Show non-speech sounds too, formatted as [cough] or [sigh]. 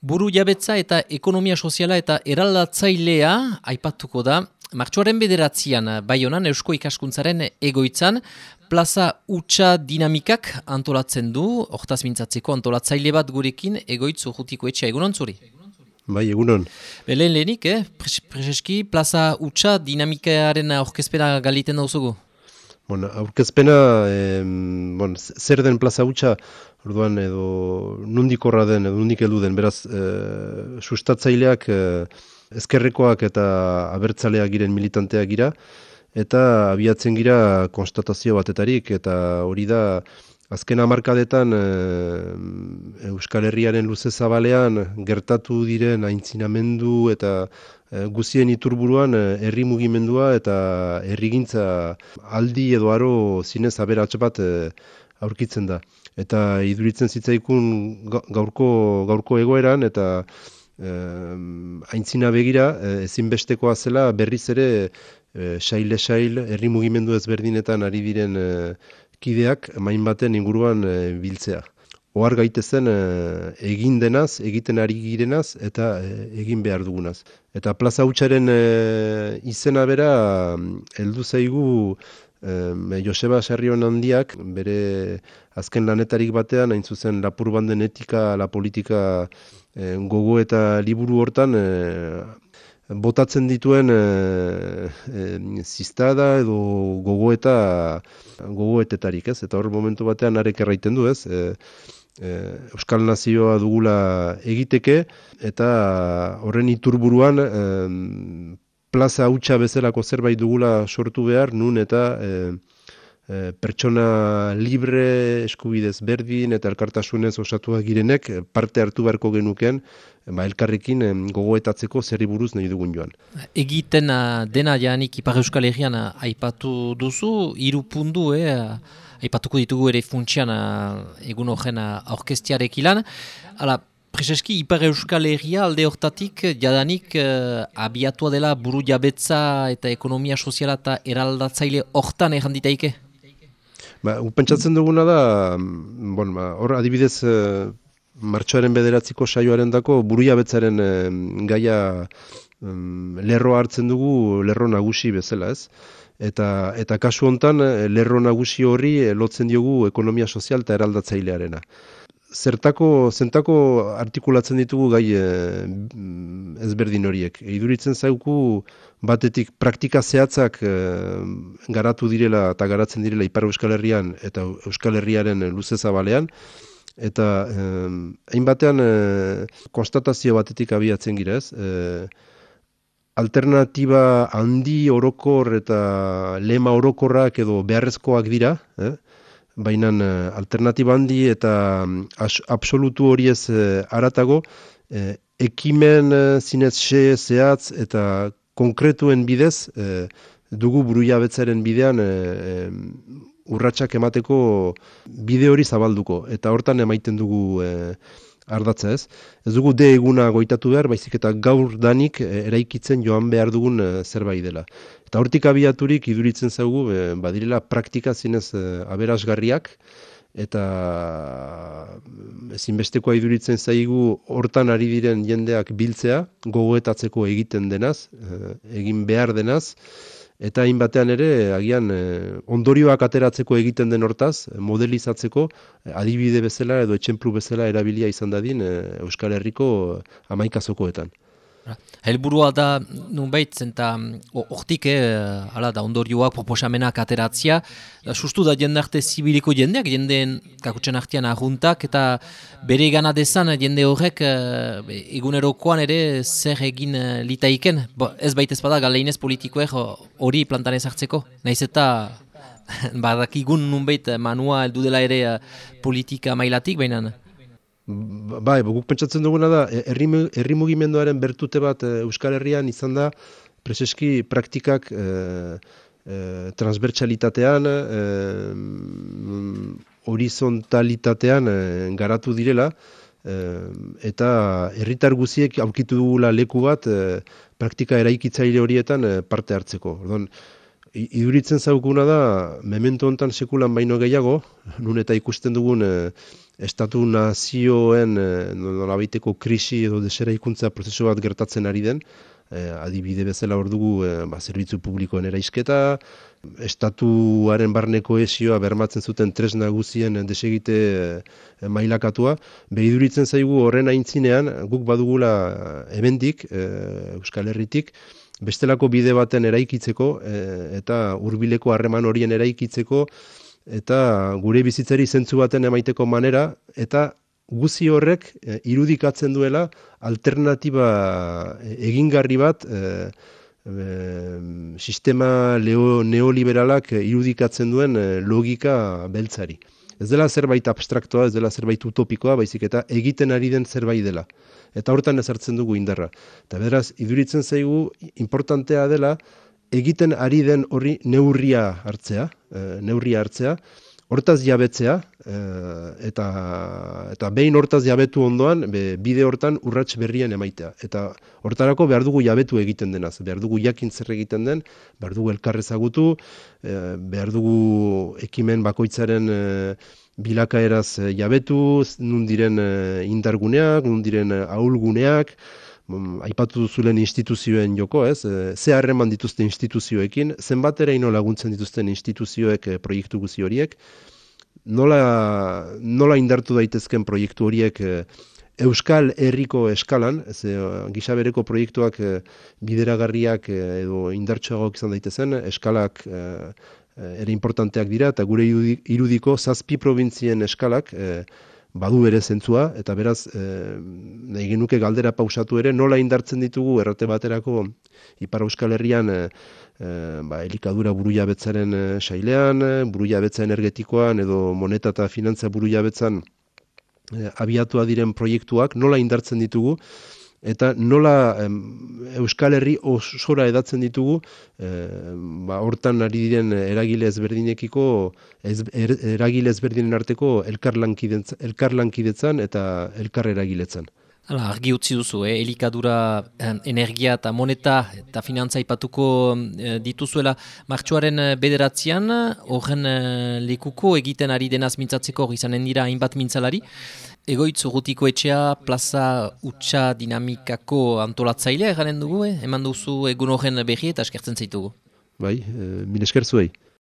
Buru jabetza eta ekonomia soziala eta eraldatzailea aipatuko da. Martxoaren bederatzean, bai honan Eusko ikaskuntzaren egoitzan, plaza utxa dinamikak antolatzen du, hortaz mintzatzeko antolatzaile bat gurekin egoitzu jutiko etxea egunon zuri. Bai, egunon. Belen lehenik, eh? Prezeski, plaza utxa dinamikaren aurkezpena galiten dauzugu? Bon, aurkezpena, eh, bon, zer den plaza utxa, orduan edo nundik horra den, edo nundik heldu den, beraz, eh, sustatzaileak eh, ezkerrekoak eta abertzaleak giren militanteak gira, eta abiatzen gira konstatazio batetarik, eta hori da, azken hamarkadetan e, Euskal Herriaren luze zabalean gertatu diren aintzinamendu eta e, guzien iturburuan eh, herri mugimendua eta herrigintza aldi edo aro zinez aberatx bat aurkitzen da. Eta iduritzen zitzaikun gaurko, gaurko egoeran eta e, aintzina begira ezinbestekoa zela berriz ere e, saile sail herri mugimendu ezberdinetan ari diren kideak main baten inguruan e, biltzea. Ohar gaitezen e, egin denaz, egiten ari girenaz eta e, egin behar dugunaz. Eta plaza hutsaren e, izena bera heldu zaigu e, Joseba Sarrion handiak bere azken lanetarik batean hain zuzen lapur banden etika, la politika e, gogo eta liburu hortan botatzen dituen e, e, ziztada edo gogoeta gogoetetarik, ez? Eta hor momentu batean arek erraiten du, ez? E, e, Euskal Nazioa dugula egiteke eta horren iturburuan e, plaza hutsa bezalako zerbait dugula sortu behar, nun eta e, e, pertsona libre, eskubidez berdin eta elkartasunez osatuak girenek parte hartu beharko genuken ba, elkarrekin gogoetatzeko zerri buruz nahi dugun joan. Egiten dena janik Ipar Euskal Herrian aipatu duzu, irupundu, eh, aipatuko ditugu ere funtsian egun horren aurkestiarek ilan. Hala, Prezeski, Ipar Euskal Herria alde hortatik, jadanik eh, abiatua dela buru jabetza eta ekonomia soziala eta eraldatzaile hortan erranditaike? Ba, upentsatzen duguna da, mm, bon, ba, hor adibidez e, martxoaren bederatziko saioaren dako buruia betzaren eh, gaia mm, lerro hartzen dugu lerro nagusi bezala ez. Eta, eta kasu hontan eh, lerro nagusi horri lotzen diogu ekonomia sozial eta eraldatzailearena. Zertako, zentako artikulatzen ditugu gai e, ezberdin horiek. Iduritzen zauku batetik praktika zehatzak garatu direla eta garatzen direla Ipar Euskal Herrian eta Euskal Herriaren luze zabalean, Eta eh, hainbatean eh, konstatazio batetik abiatzen gira ez. Eh, alternatiba handi orokor eta lema orokorrak edo beharrezkoak dira. Eh? Baina eh, alternatiba handi eta as, absolutu hori ez eh, aratago, eh, ekimen eh, zinez xe zehatz eta konkretuen bidez eh, dugu buruia betzaren bidean eh, urratsak emateko bide hori zabalduko eta hortan emaiten dugu e, ardatza ez. Ez dugu de eguna goitatu behar, baizik eta gaur danik e, eraikitzen joan behar dugun e, zerbait dela. Eta hortik abiaturik iduritzen zaugu, e, badirela praktika zinez aberasgarriak, eta ezinbestekoa iduritzen zaigu hortan ari diren jendeak biltzea, gogoetatzeko egiten denaz, egin behar denaz, eta hainbatean ere agian eh, ondorioak ateratzeko egiten den hortaz, modelizatzeko eh, adibide bezala edo etxenplu bezala erabilia izan dadin eh, Euskal Herriko amaikazokoetan. Helburua da, nunbait, zenta, hortik, eh, ala da, ondorioak, proposamenak ateratzia, sustu da jende arte zibiliko jendeak, jendeen kakutsen artean ahuntak, eta bere gana dezan jende horrek eh, egunerokoan ere zer egin eh, litaiken, Bo, ez baita ez bada, galeinez politikoek hori plantan ezartzeko, naiz eta [laughs] badakigun nunbait manua eldu dela ere eh, politika mailatik, baina Bai, guk pentsatzen duguna da, e, herri mugimenduaren bertute bat e, Euskal Herrian izan da, preseski praktikak e, e, transbertsalitatean, e, horizontalitatean garatu direla, e, eta herritar guziek aukitu dugula leku bat praktika eraikitzaile horietan parte hartzeko. Ordon, iduritzen zaukuna da, memento hontan sekulan baino gehiago, nun eta ikusten dugun e, estatu nazioen e, nolabiteko krisi edo desera ikuntza prozesu bat gertatzen ari den, e, adibide bezala hor dugu e, ba, zerbitzu publikoen eraizketa, estatuaren barneko esioa bermatzen zuten tres nagusien desegite e, mailakatua, behiduritzen zaigu horren aintzinean, guk badugula hemendik, e, Euskal Herritik, bestelako bide baten eraikitzeko e, eta hurbileko harreman horien eraikitzeko eta gure bizitzari zentzu baten emaiteko manera eta guzi horrek e, irudikatzen duela alternatiba e, egingarri bat e, sistema leo, neoliberalak irudikatzen duen logika beltzari. Ez dela zerbait abstraktoa, ez dela zerbait utopikoa, baizik eta egiten ari den zerbait dela eta hortan ezartzen dugu indarra. Eta beraz, iduritzen zaigu, importantea dela, egiten ari den horri neurria hartzea, e, neurria hartzea, hortaz jabetzea, e, eta, eta behin hortaz jabetu ondoan, bide hortan urrats berrien emaitea. Eta hortarako behar dugu jabetu egiten denaz, behar dugu jakin zer egiten den, behar dugu elkarrezagutu, e, behar dugu ekimen bakoitzaren bilakaeraz eh, jabetu, nun diren eh, indarguneak, nun diren eh, ahulguneak, aipatu duzulen instituzioen joko, ez? Ze harreman dituzten instituzioekin, zenbat ere ino laguntzen dituzten instituzioek proiektu guzi horiek, nola, nola indartu daitezken proiektu horiek Euskal Herriko eskalan, ez, gisabereko proiektuak bideragarriak edo indartsuagoak izan daitezen, eskalak Eh, ere importanteak dira, eta gure irudiko zazpi provintzien eskalak e, badu ere zentzua, eta beraz, e, nahi genuke galdera pausatu ere, nola indartzen ditugu errate baterako Ipar Euskal Herrian e, ba, elikadura buru jabetzaren e, sailean, buru jabetza energetikoan, edo moneta eta finantza buru jabetzan e, abiatua diren proiektuak, nola indartzen ditugu, eta nola Euskal Herri osora edatzen ditugu ba, hortan ari diren eragile ezberdinekiko ez, er, eragile ezberdinen arteko elkarlankidetzan eta elkar eragiletzan. Hala, argi utzi duzu, eh? elikadura, energia eta moneta eta finantza ipatuko eh, dituzuela martxuaren eh, bederatzean, horren eh, lekuko egiten ari denaz mintzatzeko izanen dira hainbat mintzalari. Egoitz urrutiko etxea, plaza utxa dinamikako antolatzailea eganen dugu, eh? eman duzu egun horren behi eta eskertzen zaitugu. Bai, e, min eskertzuei.